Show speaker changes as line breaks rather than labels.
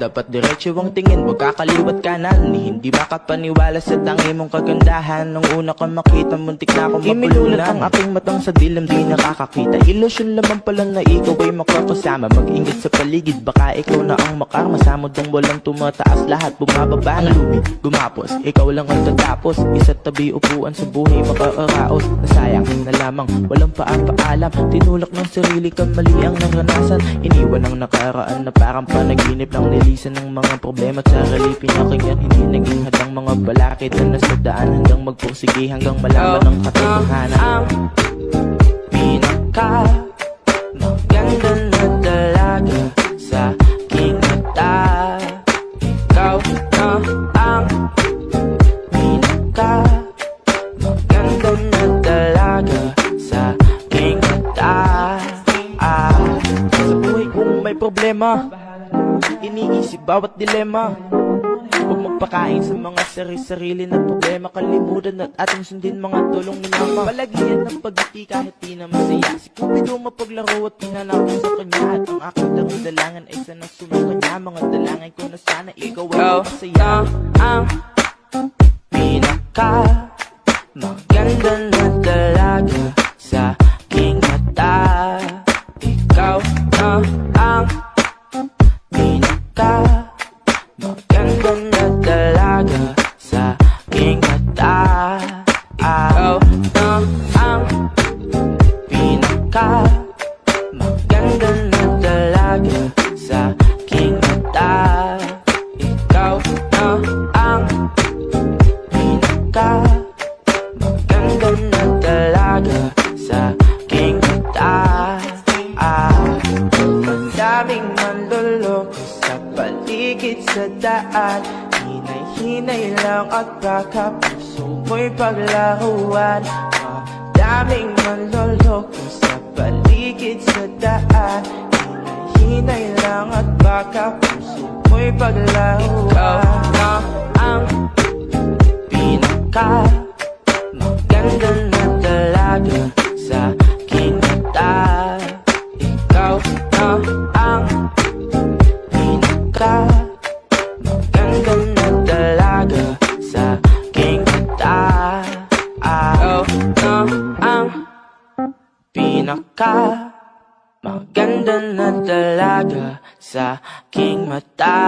Dapat diretso ang tingin, huwag kakaliwat kanan Ni Hindi makapaniwala sa tangi mong kagandahan. Nung una ka makita, muntik na akong mapulunan ang aking matang sa dilim, di nakakakita. Ilusyon lamang pala na ikaw ay makakasama. Mag-ingat sa paligid, baka ikaw na ang makarma. Sa mundong walang tumataas, lahat bumababa Ang lubid, gumapos, ikaw lang ang tatapos. Isa't tabi upuan sa buhay, makaaraos Nasayang na lamang, walang paapaalam Tinulak ng sarili ka, mali ang naranasan. Iniwan ang nakaraan na parang panaginip Nang nilisan ng mga problema. At sarili Pinakinggan, hindi naging hadang mga balakid Na nasa daan hanggang magpursige Hanggang malaman ang katotohanan. Ang pinaka may problema. Iniisip bawat dilema. Huwag magpakain sa mga sarili-sarili na problema. Kalimutan at ating sundin mga tulong ni mama. Palagian ng pagiti kahit di na masaya. Si Cupido mapaglaro at pinanakot sa kanya. At ang aking darandalangan ay sana sumakanya Mga dalangin ko na sana ikaw ay masaya. Ang pinaka Maganda na sa daan Hinay-hinay lang at baka puso mo'y paglaruan. Madaming manluloko sa paligid sa daan. Hinay-hinay lang at baka puso mo'y paglaruan. Ikaw na ang pinaka Maganda na dalaga pinaka Maganda na dalaga sa aking mata